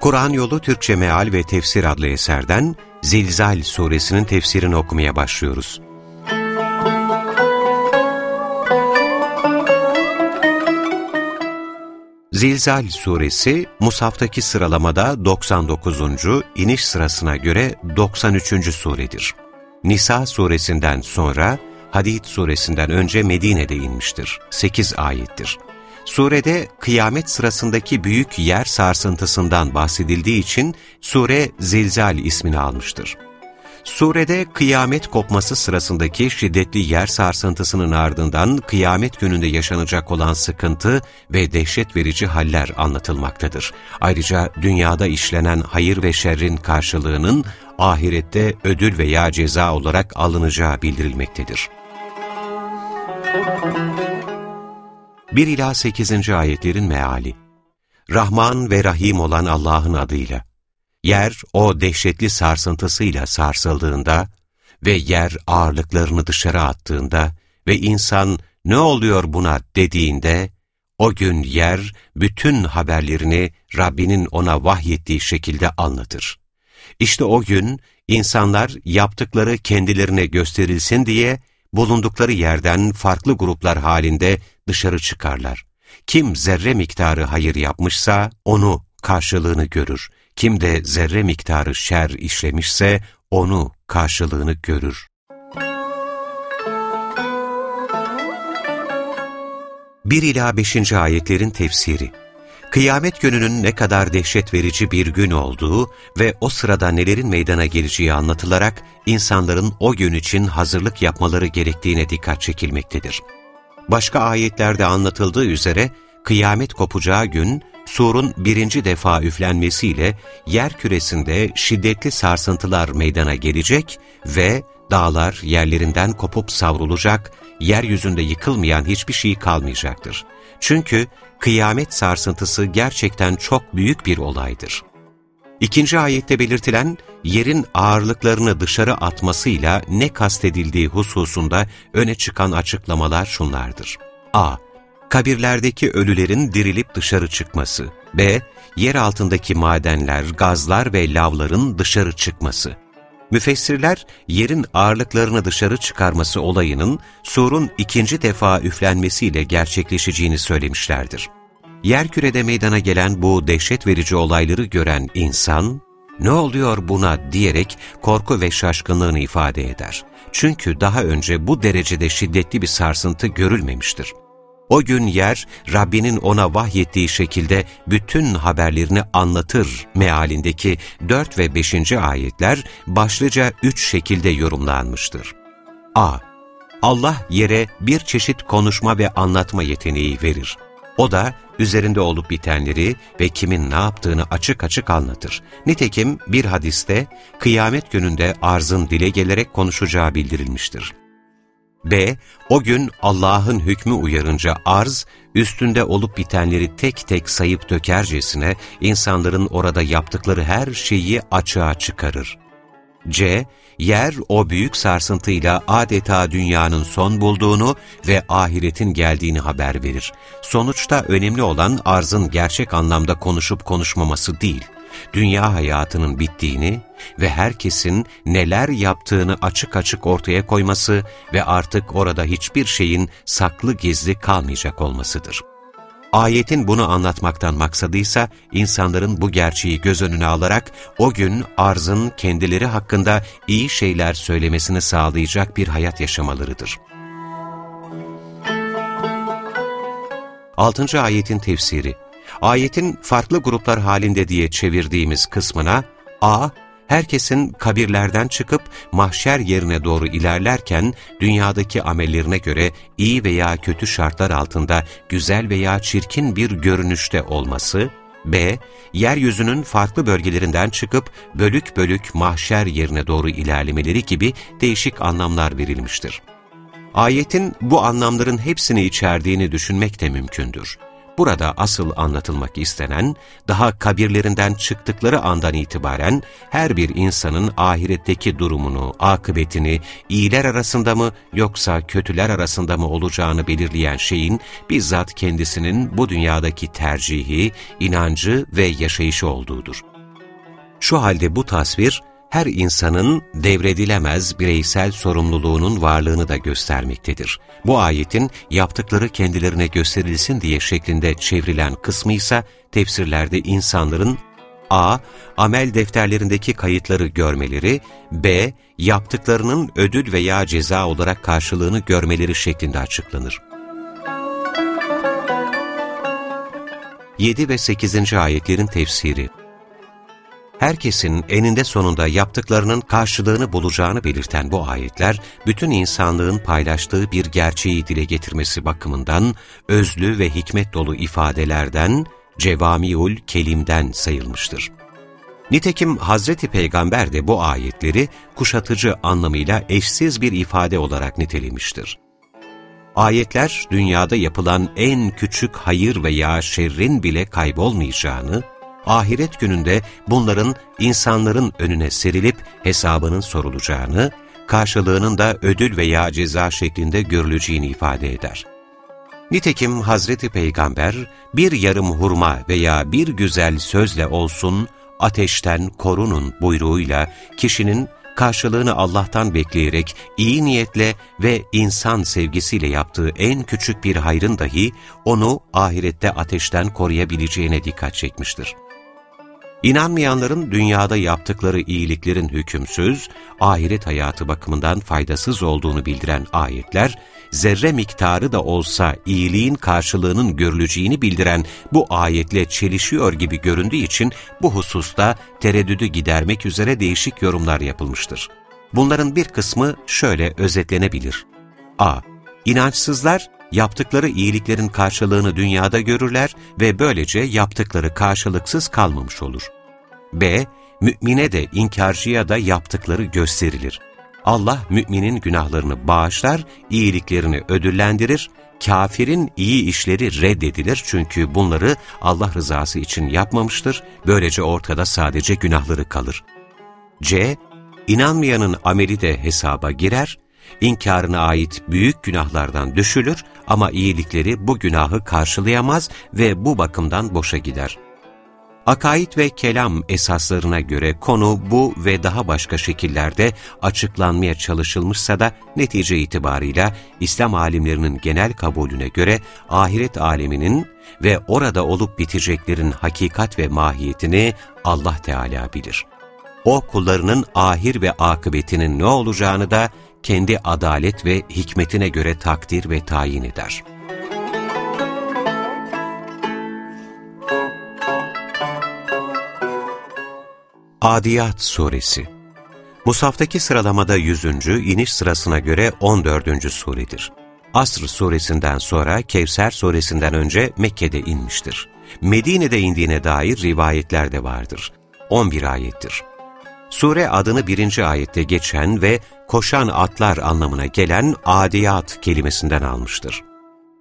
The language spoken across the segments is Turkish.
Kur'an Yolu Türkçe Meal ve Tefsir adlı eserden Zilzal suresinin tefsirini okumaya başlıyoruz. Zilzal suresi, Musaf'taki sıralamada 99. iniş sırasına göre 93. suredir. Nisa suresinden sonra, Hadid suresinden önce Medine'de inmiştir. 8 ayettir. Surede kıyamet sırasındaki büyük yer sarsıntısından bahsedildiği için sure Zilzal ismini almıştır. Surede kıyamet kopması sırasındaki şiddetli yer sarsıntısının ardından kıyamet gününde yaşanacak olan sıkıntı ve dehşet verici haller anlatılmaktadır. Ayrıca dünyada işlenen hayır ve şerrin karşılığının ahirette ödül veya ceza olarak alınacağı bildirilmektedir. 1 ila 8. ayetlerin meali. Rahman ve Rahim olan Allah'ın adıyla. Yer o dehşetli sarsıntısıyla sarsıldığında ve yer ağırlıklarını dışarı attığında ve insan ne oluyor buna dediğinde, o gün yer bütün haberlerini Rabbinin ona vahyettiği şekilde anlatır. İşte o gün insanlar yaptıkları kendilerine gösterilsin diye bulundukları yerden farklı gruplar halinde dışarı çıkarlar. Kim zerre miktarı hayır yapmışsa onu karşılığını görür. Kim de zerre miktarı şer işlemişse onu karşılığını görür. Bir ila beşinci ayetlerin tefsiri Kıyamet gününün ne kadar dehşet verici bir gün olduğu ve o sırada nelerin meydana geleceği anlatılarak insanların o gün için hazırlık yapmaları gerektiğine dikkat çekilmektedir. Başka ayetlerde anlatıldığı üzere kıyamet kopacağı gün surun birinci defa üflenmesiyle yer küresinde şiddetli sarsıntılar meydana gelecek ve dağlar yerlerinden kopup savrulacak, yeryüzünde yıkılmayan hiçbir şey kalmayacaktır. Çünkü kıyamet sarsıntısı gerçekten çok büyük bir olaydır. İkinci ayette belirtilen yerin ağırlıklarını dışarı atmasıyla ne kastedildiği hususunda öne çıkan açıklamalar şunlardır. a. Kabirlerdeki ölülerin dirilip dışarı çıkması. b. Yer altındaki madenler, gazlar ve lavların dışarı çıkması. Müfessirler, yerin ağırlıklarını dışarı çıkarması olayının surun ikinci defa üflenmesiyle gerçekleşeceğini söylemişlerdir. Yerkürede meydana gelen bu dehşet verici olayları gören insan, ne oluyor buna diyerek korku ve şaşkınlığını ifade eder. Çünkü daha önce bu derecede şiddetli bir sarsıntı görülmemiştir. O gün yer, Rabbinin ona vahyettiği şekilde bütün haberlerini anlatır mealindeki 4 ve 5. ayetler başlıca üç şekilde yorumlanmıştır. A. Allah yere bir çeşit konuşma ve anlatma yeteneği verir. O da üzerinde olup bitenleri ve kimin ne yaptığını açık açık anlatır. Nitekim bir hadiste kıyamet gününde arzın dile gelerek konuşacağı bildirilmiştir. B. O gün Allah'ın hükmü uyarınca arz, üstünde olup bitenleri tek tek sayıp dökercesine insanların orada yaptıkları her şeyi açığa çıkarır. C. Yer o büyük sarsıntıyla adeta dünyanın son bulduğunu ve ahiretin geldiğini haber verir. Sonuçta önemli olan arzın gerçek anlamda konuşup konuşmaması değil, dünya hayatının bittiğini ve herkesin neler yaptığını açık açık ortaya koyması ve artık orada hiçbir şeyin saklı gizli kalmayacak olmasıdır. Ayetin bunu anlatmaktan maksadıysa insanların bu gerçeği göz önüne alarak o gün arzın kendileri hakkında iyi şeyler söylemesini sağlayacak bir hayat yaşamalarıdır. 6. ayetin tefsiri Ayetin farklı gruplar halinde diye çevirdiğimiz kısmına A herkesin kabirlerden çıkıp mahşer yerine doğru ilerlerken dünyadaki amellerine göre iyi veya kötü şartlar altında güzel veya çirkin bir görünüşte olması, B. Yeryüzünün farklı bölgelerinden çıkıp bölük bölük mahşer yerine doğru ilerlemeleri gibi değişik anlamlar verilmiştir. Ayetin bu anlamların hepsini içerdiğini düşünmek de mümkündür. Burada asıl anlatılmak istenen, daha kabirlerinden çıktıkları andan itibaren her bir insanın ahiretteki durumunu, akıbetini iyiler arasında mı yoksa kötüler arasında mı olacağını belirleyen şeyin bizzat kendisinin bu dünyadaki tercihi, inancı ve yaşayışı olduğudur. Şu halde bu tasvir, her insanın devredilemez bireysel sorumluluğunun varlığını da göstermektedir. Bu ayetin yaptıkları kendilerine gösterilsin diye şeklinde çevrilen kısmı ise tefsirlerde insanların a. Amel defterlerindeki kayıtları görmeleri, b. Yaptıklarının ödül veya ceza olarak karşılığını görmeleri şeklinde açıklanır. 7 ve 8. ayetlerin tefsiri herkesin eninde sonunda yaptıklarının karşılığını bulacağını belirten bu ayetler, bütün insanlığın paylaştığı bir gerçeği dile getirmesi bakımından özlü ve hikmet dolu ifadelerden, cevamiul kelimden sayılmıştır. Nitekim Hazreti Peygamber de bu ayetleri kuşatıcı anlamıyla eşsiz bir ifade olarak nitelemiştir. Ayetler, dünyada yapılan en küçük hayır veya şerrin bile kaybolmayacağını, ahiret gününde bunların insanların önüne serilip hesabının sorulacağını, karşılığının da ödül veya ceza şeklinde görüleceğini ifade eder. Nitekim Hazreti Peygamber bir yarım hurma veya bir güzel sözle olsun ateşten korunun buyruğuyla kişinin karşılığını Allah'tan bekleyerek iyi niyetle ve insan sevgisiyle yaptığı en küçük bir hayrın dahi onu ahirette ateşten koruyabileceğine dikkat çekmiştir. İnanmayanların dünyada yaptıkları iyiliklerin hükümsüz, ahiret hayatı bakımından faydasız olduğunu bildiren ayetler, zerre miktarı da olsa iyiliğin karşılığının görüleceğini bildiren bu ayetle çelişiyor gibi göründüğü için bu hususta tereddüdü gidermek üzere değişik yorumlar yapılmıştır. Bunların bir kısmı şöyle özetlenebilir. a. İnançsızlar, yaptıkları iyiliklerin karşılığını dünyada görürler ve böylece yaptıkları karşılıksız kalmamış olur. B. Mümine de inkarcıya da yaptıkları gösterilir. Allah müminin günahlarını bağışlar, iyiliklerini ödüllendirir, kafirin iyi işleri reddedilir çünkü bunları Allah rızası için yapmamıştır, böylece ortada sadece günahları kalır. C. İnanmayanın ameli de hesaba girer, İnkarına ait büyük günahlardan düşülür ama iyilikleri bu günahı karşılayamaz ve bu bakımdan boşa gider. Akaid ve kelam esaslarına göre konu bu ve daha başka şekillerde açıklanmaya çalışılmışsa da netice itibarıyla İslam alimlerinin genel kabulüne göre ahiret aleminin ve orada olup biteceklerin hakikat ve mahiyetini Allah Teala bilir. O kullarının ahir ve akıbetinin ne olacağını da kendi adalet ve hikmetine göre takdir ve tayin eder. Adiyat Suresi Musaftaki sıralamada 100. iniş sırasına göre 14. suredir. Asr suresinden sonra Kevser suresinden önce Mekke'de inmiştir. Medine'de indiğine dair rivayetler de vardır. 11 ayettir. Sure adını birinci ayette geçen ve koşan atlar anlamına gelen adiyat kelimesinden almıştır.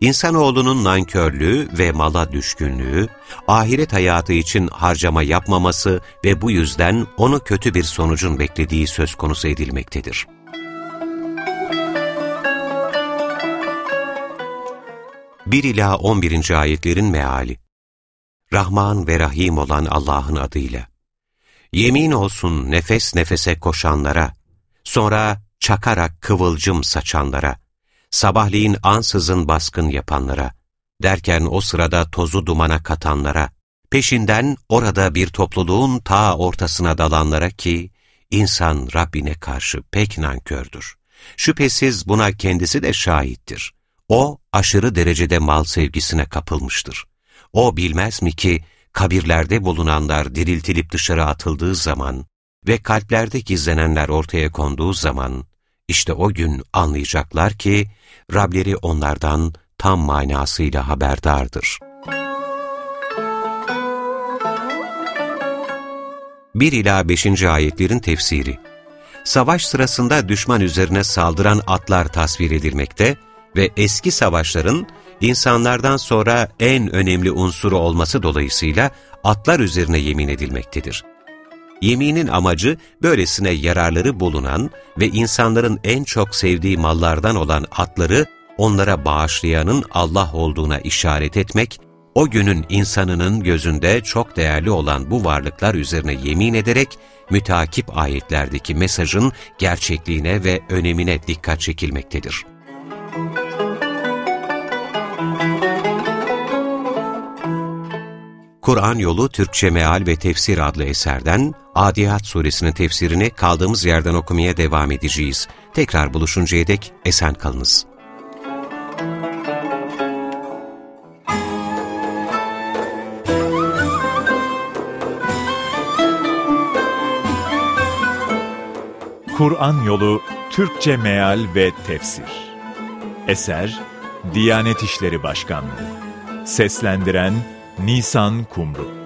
İnsanoğlunun nankörlüğü ve mala düşkünlüğü, ahiret hayatı için harcama yapmaması ve bu yüzden onu kötü bir sonucun beklediği söz konusu edilmektedir. Bir ila 11. ayetlerin meali Rahman ve Rahim olan Allah'ın adıyla Yemin olsun nefes nefese koşanlara, sonra çakarak kıvılcım saçanlara, sabahleyin ansızın baskın yapanlara, derken o sırada tozu dumana katanlara, peşinden orada bir topluluğun ta ortasına dalanlara ki, insan Rabbine karşı pek nankördür. Şüphesiz buna kendisi de şahittir. O aşırı derecede mal sevgisine kapılmıştır. O bilmez mi ki, kabirlerde bulunanlar diriltilip dışarı atıldığı zaman ve kalplerde gizlenenler ortaya konduğu zaman, işte o gün anlayacaklar ki, Rableri onlardan tam manasıyla haberdardır. 1 ila 5. ayetlerin tefsiri. Savaş sırasında düşman üzerine saldıran atlar tasvir edilmekte ve eski savaşların insanlardan sonra en önemli unsuru olması dolayısıyla atlar üzerine yemin edilmektedir. Yeminin amacı böylesine yararları bulunan ve insanların en çok sevdiği mallardan olan atları onlara bağışlayanın Allah olduğuna işaret etmek, o günün insanının gözünde çok değerli olan bu varlıklar üzerine yemin ederek mütakip ayetlerdeki mesajın gerçekliğine ve önemine dikkat çekilmektedir. Kur'an Yolu Türkçe Meal ve Tefsir adlı eserden Adiyat Suresinin tefsirini kaldığımız yerden okumaya devam edeceğiz. Tekrar buluşuncaya dek esen kalınız. Kur'an Yolu Türkçe Meal ve Tefsir Eser Diyanet İşleri Başkanlığı Seslendiren Nisan Kumru